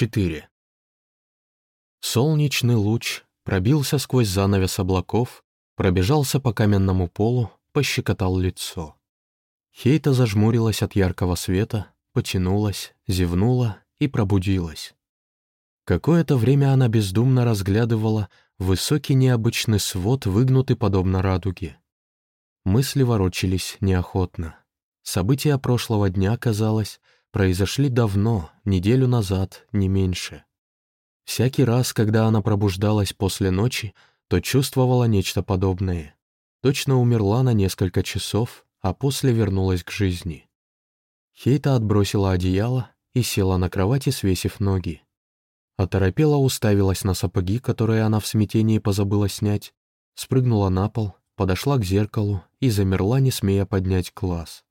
4. Солнечный луч пробился сквозь занавес облаков, пробежался по каменному полу, пощекотал лицо. Хейта зажмурилась от яркого света, потянулась, зевнула и пробудилась. Какое-то время она бездумно разглядывала высокий необычный свод, выгнутый подобно радуге. Мысли ворочались неохотно. События прошлого дня, казалось, произошли давно, неделю назад, не меньше. Всякий раз, когда она пробуждалась после ночи, то чувствовала нечто подобное. Точно умерла на несколько часов, а после вернулась к жизни. Хейта отбросила одеяло и села на кровати, свесив ноги. Оторопела уставилась на сапоги, которые она в смятении позабыла снять, спрыгнула на пол, подошла к зеркалу и замерла, не смея поднять глаз.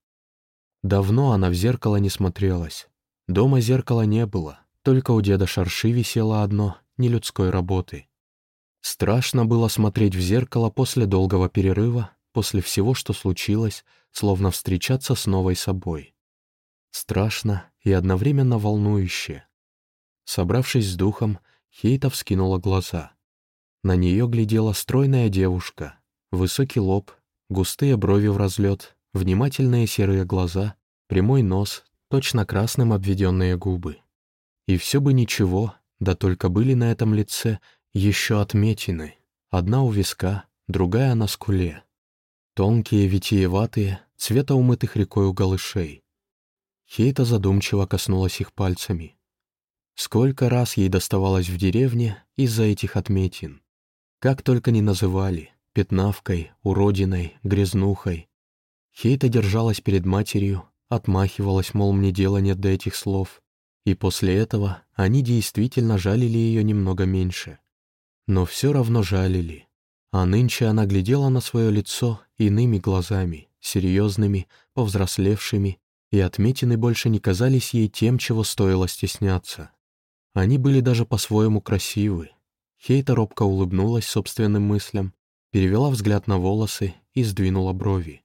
Давно она в зеркало не смотрелась. Дома зеркала не было, только у деда Шарши висело одно, нелюдской работы. Страшно было смотреть в зеркало после долгого перерыва, после всего, что случилось, словно встречаться с новой собой. Страшно и одновременно волнующе. Собравшись с духом, Хейта вскинула глаза. На нее глядела стройная девушка, высокий лоб, густые брови в разлет, внимательные серые глаза, прямой нос, точно красным обведенные губы. И все бы ничего, да только были на этом лице еще отметины. Одна у виска, другая на скуле. Тонкие, витиеватые, цвета умытых рекой голышей. Хейта задумчиво коснулась их пальцами. Сколько раз ей доставалось в деревне из-за этих отметин. Как только не называли — пятнавкой, уродиной, грязнухой, Хейта держалась перед матерью, отмахивалась, мол, мне дела нет до этих слов. И после этого они действительно жалили ее немного меньше. Но все равно жалили. А нынче она глядела на свое лицо иными глазами, серьезными, повзрослевшими, и отметины больше не казались ей тем, чего стоило стесняться. Они были даже по-своему красивы. Хейта робко улыбнулась собственным мыслям, перевела взгляд на волосы и сдвинула брови.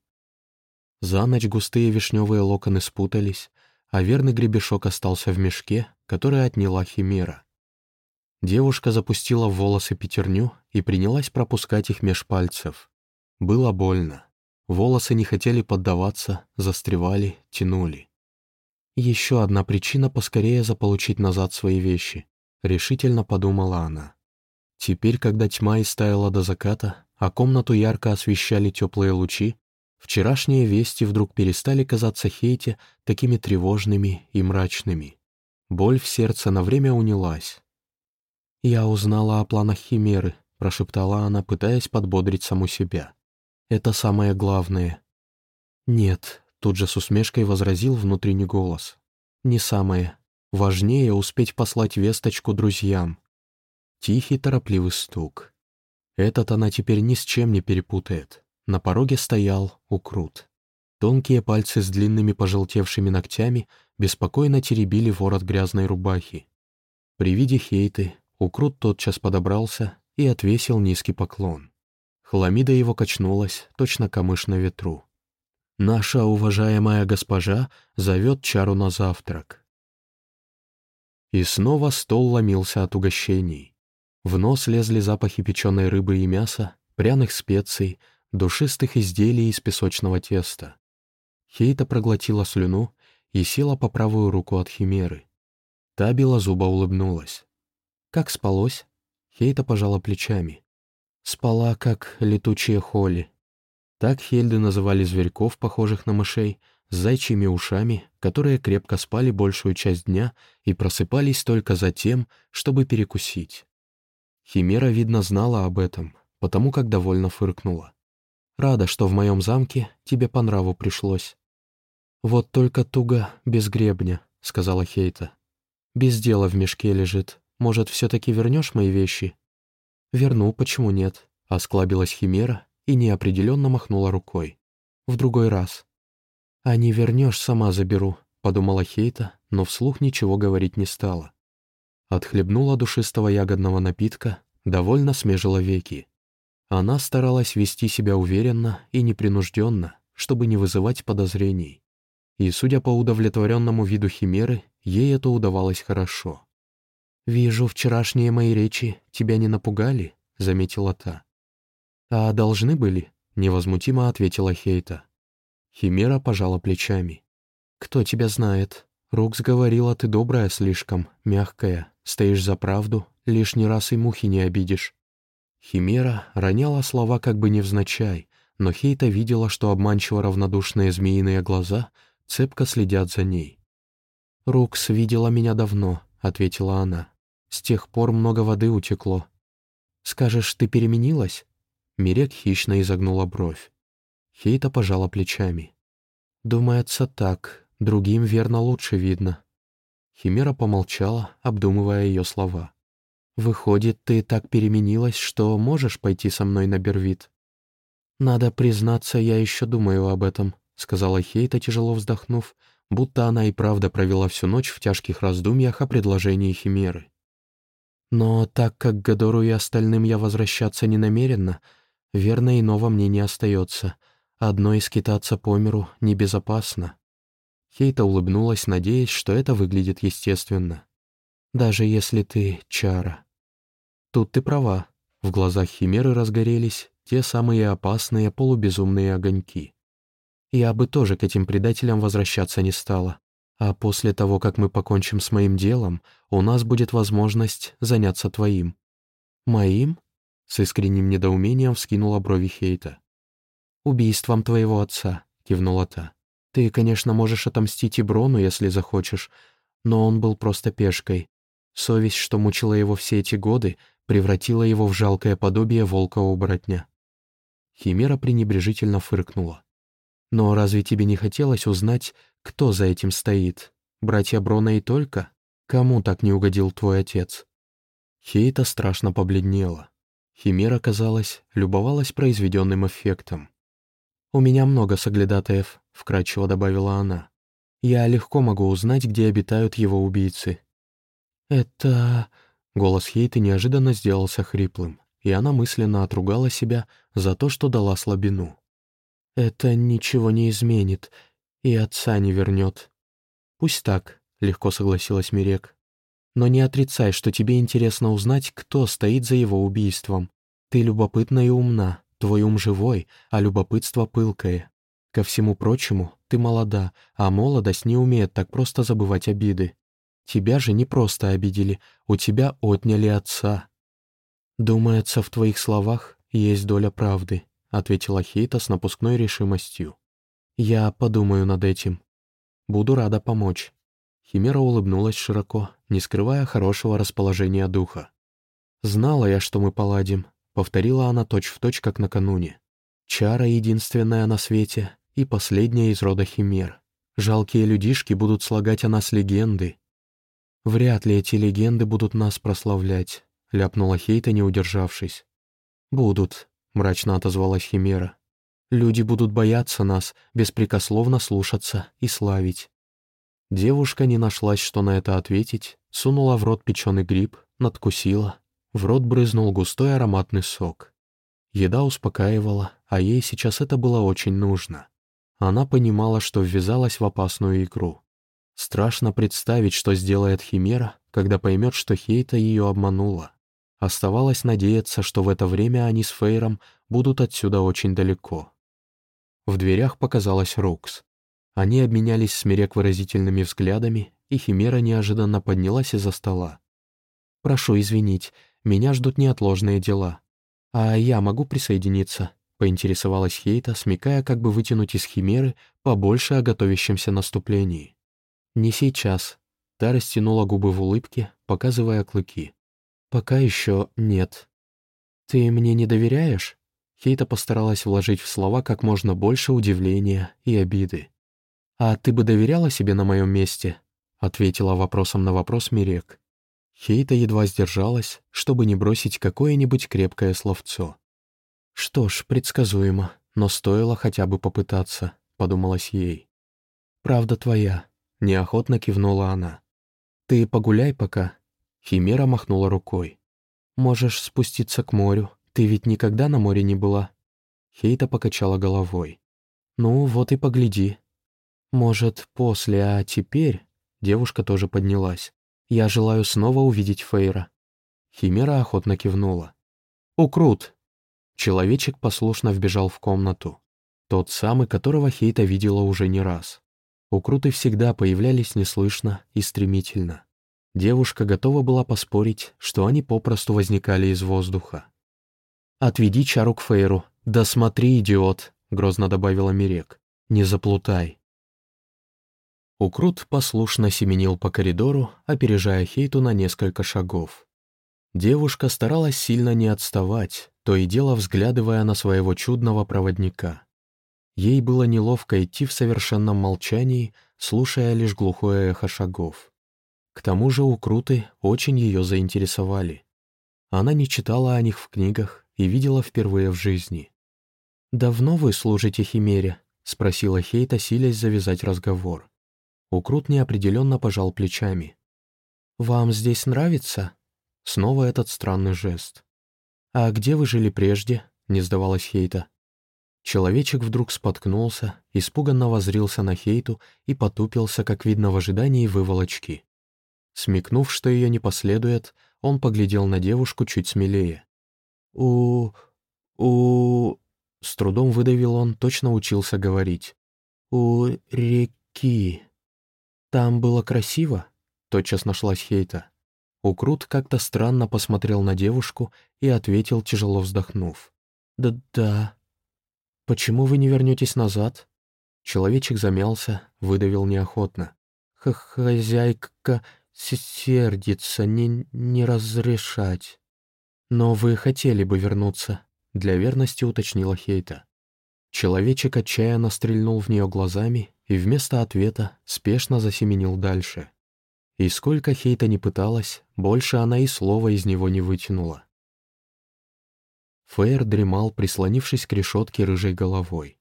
За ночь густые вишневые локоны спутались, а верный гребешок остался в мешке, который отняла химера. Девушка запустила в волосы пятерню и принялась пропускать их меж пальцев. Было больно. Волосы не хотели поддаваться, застревали, тянули. «Еще одна причина поскорее заполучить назад свои вещи», — решительно подумала она. Теперь, когда тьма истаяла до заката, а комнату ярко освещали теплые лучи, Вчерашние вести вдруг перестали казаться Хейте такими тревожными и мрачными. Боль в сердце на время унялась. «Я узнала о планах Химеры», — прошептала она, пытаясь подбодрить саму себя. «Это самое главное». «Нет», — тут же с усмешкой возразил внутренний голос. «Не самое. Важнее успеть послать весточку друзьям». Тихий торопливый стук. Этот она теперь ни с чем не перепутает. На пороге стоял Укрут. Тонкие пальцы с длинными пожелтевшими ногтями беспокойно теребили ворот грязной рубахи. При виде Хейты Укрут тотчас подобрался и отвесил низкий поклон. Хламида его качнулась, точно камыш на ветру. «Наша уважаемая госпожа зовет чару на завтрак». И снова стол ломился от угощений. В нос лезли запахи печеной рыбы и мяса, пряных специй — душистых изделий из песочного теста. Хейта проглотила слюну и села по правую руку от химеры. Та белозуба улыбнулась. «Как спалось?» Хейта пожала плечами. «Спала, как летучие холи». Так хельды называли зверьков, похожих на мышей, с зайчьими ушами, которые крепко спали большую часть дня и просыпались только за тем, чтобы перекусить. Химера, видно, знала об этом, потому как довольно фыркнула. Рада, что в моем замке тебе по нраву пришлось». «Вот только туго, без гребня», — сказала Хейта. «Без дела в мешке лежит. Может, все-таки вернешь мои вещи?» «Верну, почему нет?» — осклабилась Химера и неопределенно махнула рукой. «В другой раз». «А не вернешь, сама заберу», — подумала Хейта, но вслух ничего говорить не стала. Отхлебнула душистого ягодного напитка, довольно смежила веки. Она старалась вести себя уверенно и непринужденно, чтобы не вызывать подозрений. И, судя по удовлетворенному виду Химеры, ей это удавалось хорошо. «Вижу, вчерашние мои речи тебя не напугали», — заметила та. «А должны были?» — невозмутимо ответила Хейта. Химера пожала плечами. «Кто тебя знает? Рокс говорила, ты добрая слишком, мягкая, стоишь за правду, лишний раз и мухи не обидишь». Химера роняла слова как бы невзначай, но Хейта видела, что обманчиво равнодушные змеиные глаза цепко следят за ней. «Рукс видела меня давно», — ответила она. «С тех пор много воды утекло. Скажешь, ты переменилась?» Мирек хищно изогнула бровь. Хейта пожала плечами. «Думается так, другим верно лучше видно». Химера помолчала, обдумывая ее слова. «Выходит, ты так переменилась, что можешь пойти со мной на Бервит?» «Надо признаться, я еще думаю об этом», — сказала Хейта, тяжело вздохнув, будто она и правда провела всю ночь в тяжких раздумьях о предложении Химеры. «Но так как Гадору и остальным я возвращаться не намерена, верно, иного мне не остается. Одной скитаться по миру небезопасно». Хейта улыбнулась, надеясь, что это выглядит естественно. «Даже если ты чара». «Тут ты права». В глазах Химеры разгорелись те самые опасные полубезумные огоньки. Я бы тоже к этим предателям возвращаться не стала. А после того, как мы покончим с моим делом, у нас будет возможность заняться твоим». «Моим?» — с искренним недоумением вскинула брови Хейта. «Убийством твоего отца», — кивнула та. «Ты, конечно, можешь отомстить Иброну, если захочешь, но он был просто пешкой. Совесть, что мучила его все эти годы, превратила его в жалкое подобие волка-оборотня». Химера пренебрежительно фыркнула. Но разве тебе не хотелось узнать, кто за этим стоит? Братья Брона и только? Кому так не угодил твой отец?» Хейта страшно побледнела. Химера, казалось, любовалась произведенным эффектом. «У меня много соглядатаев», — вкратчиво добавила она. «Я легко могу узнать, где обитают его убийцы». «Это...» — голос Хейты неожиданно сделался хриплым, и она мысленно отругала себя за то, что дала слабину. «Это ничего не изменит, и отца не вернет». «Пусть так», — легко согласилась Мирек. «Но не отрицай, что тебе интересно узнать, кто стоит за его убийством. Ты любопытна и умна, твой ум живой, а любопытство пылкое. Ко всему прочему, ты молода, а молодость не умеет так просто забывать обиды. Тебя же не просто обидели, у тебя отняли отца. Думается, в твоих словах есть доля правды ответила Хейта с напускной решимостью. «Я подумаю над этим. Буду рада помочь». Химера улыбнулась широко, не скрывая хорошего расположения духа. «Знала я, что мы поладим», — повторила она точь-в-точь, точь, как накануне. «Чара единственная на свете и последняя из рода химер. Жалкие людишки будут слагать о нас легенды». «Вряд ли эти легенды будут нас прославлять», — ляпнула Хейта, не удержавшись. «Будут», — мрачно отозвалась Химера. «Люди будут бояться нас, беспрекословно слушаться и славить». Девушка не нашлась, что на это ответить, сунула в рот печеный гриб, надкусила. В рот брызнул густой ароматный сок. Еда успокаивала, а ей сейчас это было очень нужно. Она понимала, что ввязалась в опасную игру. Страшно представить, что сделает Химера, когда поймет, что Хейта ее обманула. Оставалось надеяться, что в это время они с Фейром будут отсюда очень далеко. В дверях показалась Рокс. Они обменялись с выразительными взглядами, и Химера неожиданно поднялась из-за стола. «Прошу извинить, меня ждут неотложные дела. А я могу присоединиться?» — поинтересовалась Хейта, смекая, как бы вытянуть из Химеры побольше о готовящемся наступлении. «Не сейчас». Та растянула губы в улыбке, показывая клыки. «Пока еще нет». «Ты мне не доверяешь?» Хейта постаралась вложить в слова как можно больше удивления и обиды. «А ты бы доверяла себе на моем месте?» — ответила вопросом на вопрос Мирек. Хейта едва сдержалась, чтобы не бросить какое-нибудь крепкое словцо. «Что ж, предсказуемо, но стоило хотя бы попытаться», — подумалось ей. «Правда твоя», — неохотно кивнула она. «Ты погуляй пока, Химера махнула рукой. «Можешь спуститься к морю. Ты ведь никогда на море не была?» Хейта покачала головой. «Ну, вот и погляди». «Может, после, а теперь?» Девушка тоже поднялась. Я желаю снова увидеть Фейра». Химера охотно кивнула. «Укрут!» Человечек послушно вбежал в комнату. Тот самый, которого Хейта видела уже не раз. Укруты всегда появлялись неслышно и стремительно. Девушка готова была поспорить, что они попросту возникали из воздуха. «Отведи чару к Фейру. Да смотри, идиот!» — грозно добавила Мирек. «Не заплутай». Укрут послушно семенил по коридору, опережая Хейту на несколько шагов. Девушка старалась сильно не отставать, то и дело взглядывая на своего чудного проводника. Ей было неловко идти в совершенном молчании, слушая лишь глухое эхо шагов. К тому же укруты очень ее заинтересовали. Она не читала о них в книгах и видела впервые в жизни. «Давно вы служите Химере?» — спросила Хейта, силясь завязать разговор. Укрут неопределенно пожал плечами. «Вам здесь нравится?» Снова этот странный жест. «А где вы жили прежде?» — не сдавалась Хейта. Человечек вдруг споткнулся, испуганно возрился на Хейту и потупился, как видно в ожидании выволочки. Смекнув, что ее не последует, он поглядел на девушку чуть смелее. «У... у...» С трудом выдавил он, точно учился говорить. «У реки...» «Там было красиво?» — тотчас нашлась Хейта. Укрут как-то странно посмотрел на девушку и ответил, тяжело вздохнув. «Да-да». «Почему вы не вернетесь назад?» Человечек замялся, выдавил неохотно. Х «Хозяйка сердится, не, не разрешать». «Но вы хотели бы вернуться», — для верности уточнила Хейта. Человечек отчаянно стрельнул в нее глазами и вместо ответа спешно засеменил дальше. И сколько Хейта не пыталась, больше она и слова из него не вытянула. Фейр дремал, прислонившись к решетке рыжей головой.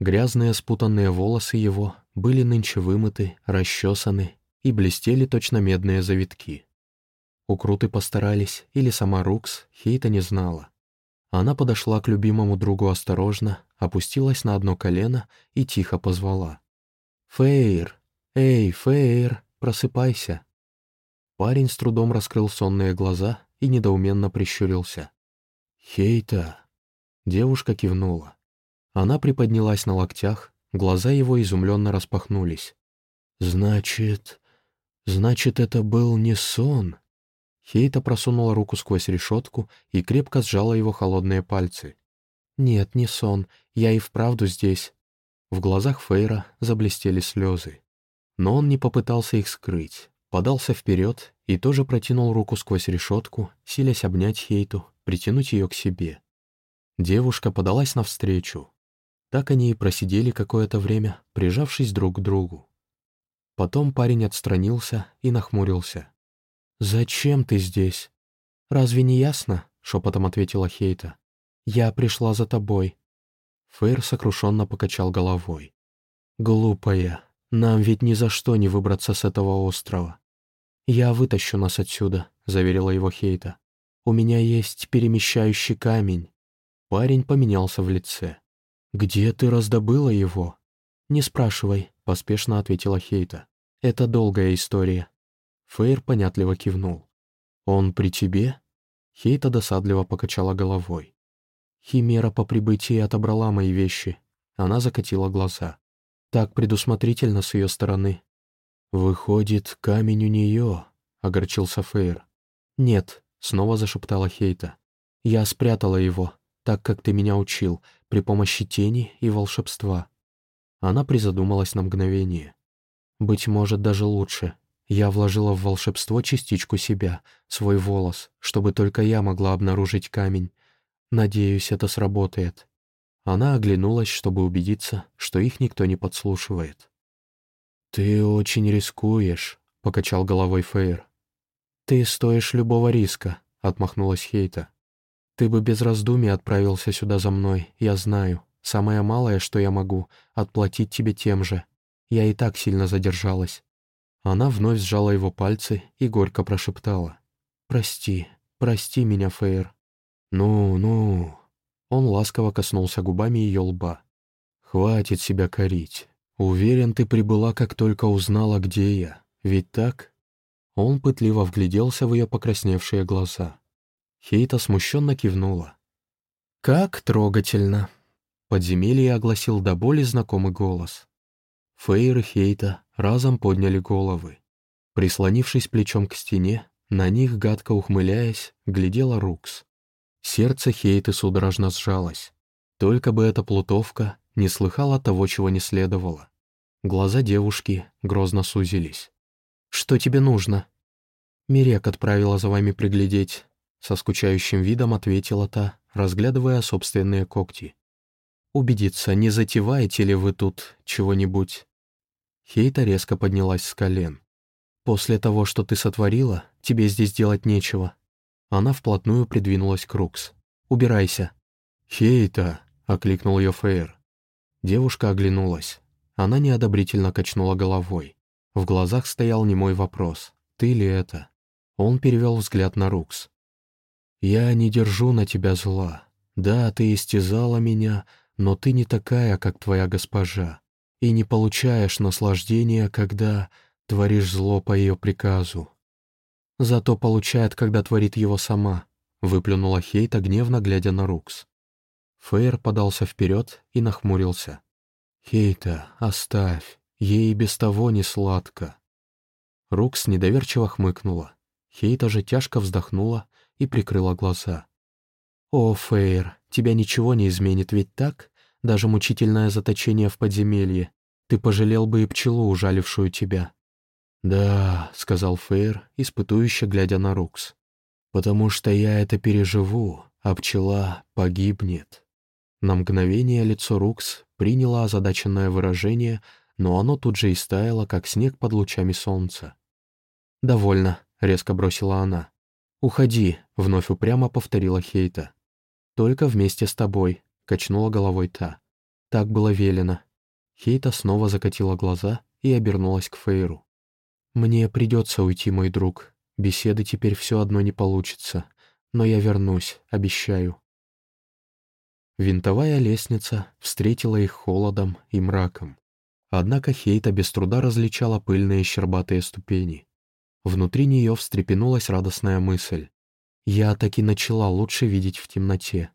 Грязные спутанные волосы его были нынче вымыты, расчесаны и блестели точно медные завитки. Укруты постарались, или сама Рукс, Хейта не знала. Она подошла к любимому другу осторожно, опустилась на одно колено и тихо позвала. «Фейр! Эй, Фейр, просыпайся!» Парень с трудом раскрыл сонные глаза и недоуменно прищурился. «Хейта!» Девушка кивнула. Она приподнялась на локтях, глаза его изумленно распахнулись. «Значит... значит, это был не сон?» Хейта просунула руку сквозь решетку и крепко сжала его холодные пальцы. «Нет, не сон, я и вправду здесь». В глазах Фейра заблестели слезы. Но он не попытался их скрыть, подался вперед и тоже протянул руку сквозь решетку, силясь обнять Хейту, притянуть ее к себе. Девушка подалась навстречу. Так они и просидели какое-то время, прижавшись друг к другу. Потом парень отстранился и нахмурился. «Зачем ты здесь?» «Разве не ясно?» — шепотом ответила Хейта. «Я пришла за тобой». Фейр сокрушенно покачал головой. «Глупая, нам ведь ни за что не выбраться с этого острова». «Я вытащу нас отсюда», — заверила его Хейта. «У меня есть перемещающий камень». Парень поменялся в лице. «Где ты раздобыла его?» «Не спрашивай», — поспешно ответила Хейта. «Это долгая история». Фейр понятливо кивнул. «Он при тебе?» Хейта досадливо покачала головой. Химера по прибытии отобрала мои вещи. Она закатила глаза. Так предусмотрительно с ее стороны. «Выходит, камень у нее», — огорчился Фейр. «Нет», — снова зашептала Хейта. «Я спрятала его, так как ты меня учил, при помощи тени и волшебства». Она призадумалась на мгновение. «Быть может, даже лучше. Я вложила в волшебство частичку себя, свой волос, чтобы только я могла обнаружить камень, Надеюсь, это сработает. Она оглянулась, чтобы убедиться, что их никто не подслушивает. «Ты очень рискуешь», — покачал головой Фейр. «Ты стоишь любого риска», — отмахнулась Хейта. «Ты бы без раздумий отправился сюда за мной, я знаю. Самое малое, что я могу, отплатить тебе тем же. Я и так сильно задержалась». Она вновь сжала его пальцы и горько прошептала. «Прости, прости меня, Фейр. «Ну, ну...» Он ласково коснулся губами ее лба. «Хватит себя корить. Уверен, ты прибыла, как только узнала, где я. Ведь так?» Он пытливо вгляделся в ее покрасневшие глаза. Хейта смущенно кивнула. «Как трогательно!» Подземелье огласил до боли знакомый голос. Фейр и Хейта разом подняли головы. Прислонившись плечом к стене, на них, гадко ухмыляясь, глядела Рукс. Сердце Хейты судорожно сжалось. Только бы эта плутовка не слыхала того, чего не следовало. Глаза девушки грозно сузились. «Что тебе нужно?» «Мирек отправила за вами приглядеть», — со скучающим видом ответила та, разглядывая собственные когти. «Убедиться, не затеваете ли вы тут чего-нибудь?» Хейта резко поднялась с колен. «После того, что ты сотворила, тебе здесь делать нечего». Она вплотную придвинулась к Рукс. «Убирайся». «Хейта!» — окликнул ее Фейр. Девушка оглянулась. Она неодобрительно качнула головой. В глазах стоял немой вопрос. «Ты ли это?» Он перевел взгляд на Рукс. «Я не держу на тебя зла. Да, ты истязала меня, но ты не такая, как твоя госпожа, и не получаешь наслаждения, когда творишь зло по ее приказу. Зато получает, когда творит его сама», — выплюнула Хейта, гневно глядя на Рукс. Фейер подался вперед и нахмурился. «Хейта, оставь, ей без того не сладко». Рукс недоверчиво хмыкнула. Хейта же тяжко вздохнула и прикрыла глаза. «О, Фейер, тебя ничего не изменит, ведь так? Даже мучительное заточение в подземелье. Ты пожалел бы и пчелу, ужалившую тебя». «Да», — сказал Фейер, испытующе глядя на Рукс. «Потому что я это переживу, а пчела погибнет». На мгновение лицо Рукс приняло озадаченное выражение, но оно тут же истаяло, как снег под лучами солнца. «Довольно», — резко бросила она. «Уходи», — вновь упрямо повторила Хейта. «Только вместе с тобой», — качнула головой та. «Так было велено». Хейта снова закатила глаза и обернулась к Фейру. «Мне придется уйти, мой друг. Беседы теперь все одно не получится. Но я вернусь, обещаю». Винтовая лестница встретила их холодом и мраком. Однако Хейта без труда различала пыльные щербатые ступени. Внутри нее встрепенулась радостная мысль. «Я таки начала лучше видеть в темноте».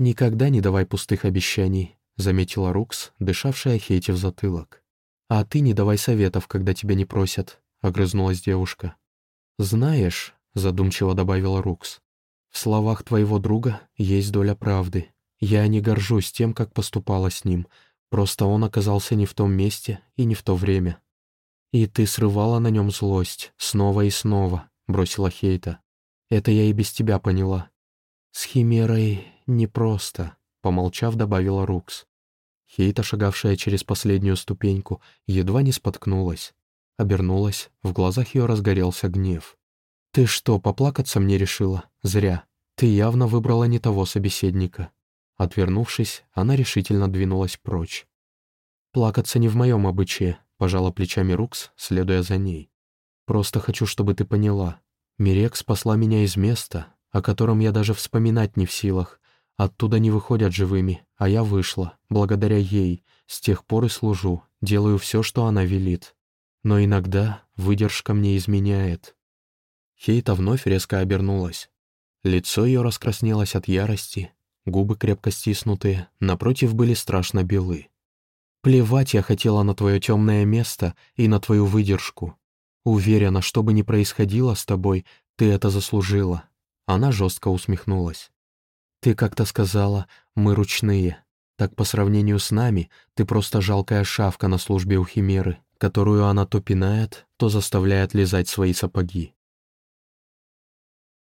«Никогда не давай пустых обещаний», — заметила Рукс, дышавшая Хейте в затылок. «А ты не давай советов, когда тебя не просят», — огрызнулась девушка. «Знаешь», — задумчиво добавила Рукс, — «в словах твоего друга есть доля правды. Я не горжусь тем, как поступала с ним, просто он оказался не в том месте и не в то время. И ты срывала на нем злость, снова и снова, бросила Хейта. Это я и без тебя поняла. С Химерой непросто, помолчав, добавила Рукс. Хейта, шагавшая через последнюю ступеньку, едва не споткнулась. Обернулась, в глазах ее разгорелся гнев. «Ты что, поплакаться мне решила? Зря. Ты явно выбрала не того собеседника». Отвернувшись, она решительно двинулась прочь. «Плакаться не в моем обычае», — пожала плечами Рукс, следуя за ней. «Просто хочу, чтобы ты поняла. Мирек спасла меня из места, о котором я даже вспоминать не в силах. Оттуда не выходят живыми, а я вышла, благодаря ей. С тех пор и служу, делаю все, что она велит. Но иногда выдержка мне изменяет». Хейта вновь резко обернулась. Лицо ее раскраснелось от ярости, Губы крепко стиснутые, напротив были страшно белы. «Плевать я хотела на твое темное место и на твою выдержку. Уверена, что бы ни происходило с тобой, ты это заслужила». Она жестко усмехнулась. «Ты как-то сказала, мы ручные. Так по сравнению с нами, ты просто жалкая шавка на службе у Химеры, которую она то пинает, то заставляет лизать свои сапоги.